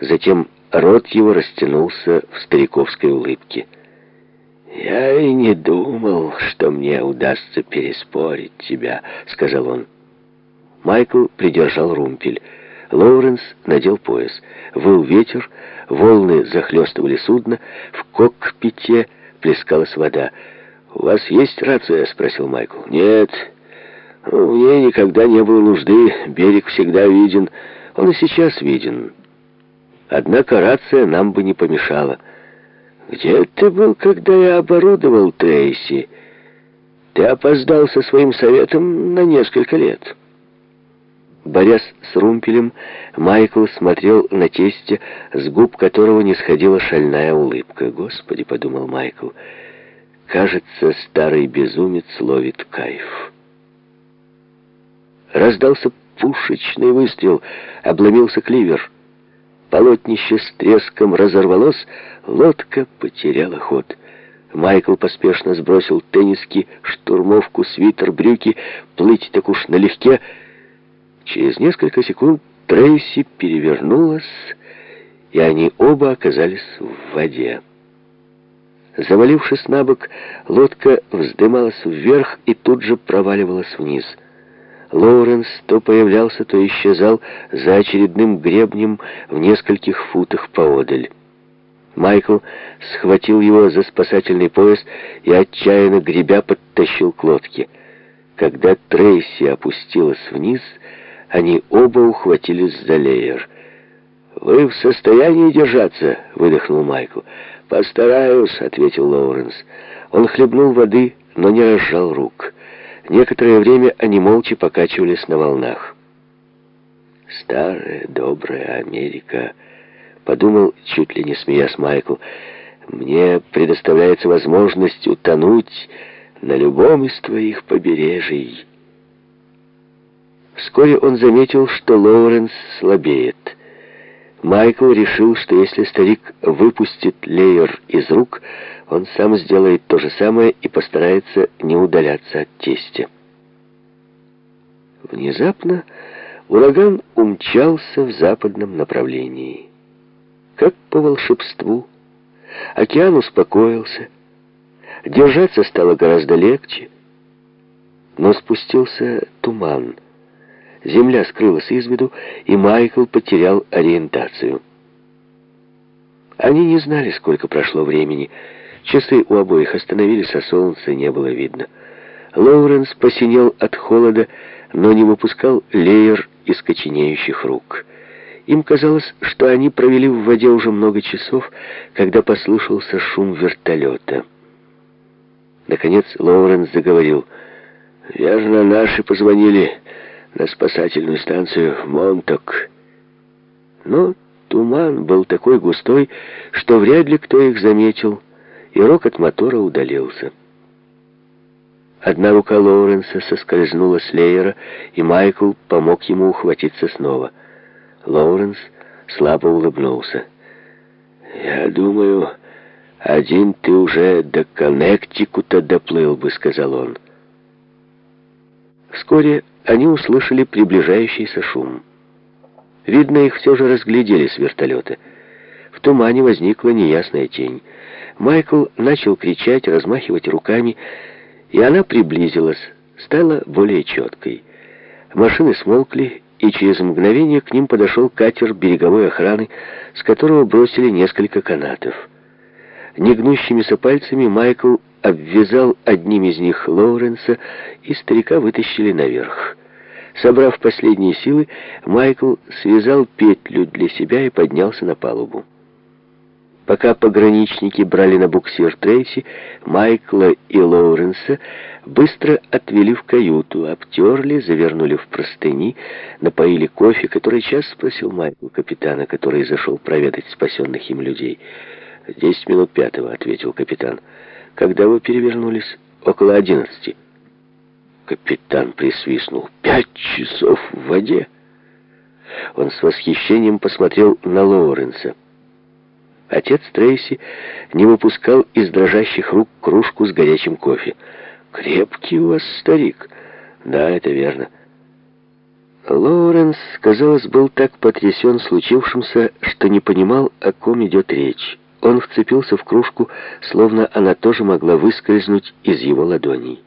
Затем рот его растянулся в стариковской улыбке. «Я и не думал, что мне удастся переспорить тебя», — сказал он. Майкл придержал румпель. Лоуренс надел пояс. Выл ветер, волны захлестывали судно, в кокпите плескалась вода. «У вас есть рация?» — спросил Майкл. «Нет, у ней никогда не было нужды, берег всегда виден, он и сейчас виден. Однако рация нам бы не помешала». «Где ты был, когда я оборудовал Трейси? Ты опоздал со своим советом на несколько лет». Борясь с румпелем, Майкл смотрел на тестя, с губ которого не сходила шальная улыбка. «Господи», — подумал Майкл, — «кажется, старый безумец ловит кайф». Раздался пушечный выстрел, обломился кливер. Полотнище с треском разорвалось, лодка потеряла ход. Майкл поспешно сбросил тенниски, штурмовку, свитер, брюки, плыть так уж налегке — Через несколько секунд Трейси перевернулась, и они оба оказались в воде. Завалившись на бок, лодка вздымалась вверх и тут же проваливалась вниз. Лоуренс то появлялся, то исчезал за очередным гребнем в нескольких футах поодаль. Майкл схватил его за спасательный пояс и, отчаянно гребя, подтащил к лодке. Когда Трейси опустилась вниз, они оба ухватились за леер. «Вы в состоянии держаться?» — выдохнул Майкл. «Постараюсь», — ответил Лоуренс. Он хлебнул воды, но не разжал рук. Некоторое время они молча покачивались на волнах. «Старая, добрая Америка», — подумал, чуть ли не смеясь Майкл, «мне предоставляется возможность утонуть на любом из твоих побережий». Вскоре он заметил, что Лоуренс слабеет. Майкл решил, что если старик выпустит леер из рук, он сам сделает то же самое и постарается не удаляться от тестя. Внезапно ураган умчался в западном направлении. Как по волшебству. Океан успокоился. Держаться стало гораздо легче. Но спустился туман — Земля скрылась из виду, и Майкл потерял ориентацию. Они не знали, сколько прошло времени. Часы у обоих остановились, а солнца не было видно. Лоуренс посинел от холода, но не выпускал леер из коченеющих рук. Им казалось, что они провели в воде уже много часов, когда послышался шум вертолета. Наконец Лоуренс заговорил. «Верно, наши позвонили на спасательную станцию Монток. Но туман был такой густой, что вряд ли кто их заметил, и рокот мотора удалился. Одна рука Лоуренса соскользнула с леера, и Майкл помог ему ухватиться снова. Лоуренс слабо улыбнулся. «Я думаю, один ты уже до Коннектикута доплыл бы», — сказал он. Вскоре они услышали приближающийся шум. Видно, их все же разглядели с вертолета. В тумане возникла неясная тень. Майкл начал кричать, размахивать руками, и она приблизилась, стала более четкой. Машины смолкли, и через мгновение к ним подошел катер береговой охраны, с которого бросили несколько канатов. Негнущимися пальцами Майкл обвязал одним из них Лоуренса, и старика вытащили наверх. Собрав последние силы, Майкл связал петлю для себя и поднялся на палубу. Пока пограничники брали на буксир Трейси, Майкла и Лоуренса быстро отвели в каюту, обтерли, завернули в простыни, напоили кофе, который час спросил Майкл капитана, который зашел проведать спасенных им людей. «Десять минут пятого», — ответил капитан. Когда вы перевернулись? Около одиннадцати. Капитан присвистнул. Пять часов в воде? Он с восхищением посмотрел на Лоуренса. Отец Трейси не выпускал из дрожащих рук кружку с горячим кофе. «Крепкий у вас старик». «Да, это верно». Лоуренс, казалось, был так потрясен случившимся, что не понимал, о ком идет речь. Он вцепился в кружку, словно она тоже могла выскользнуть из его ладоней.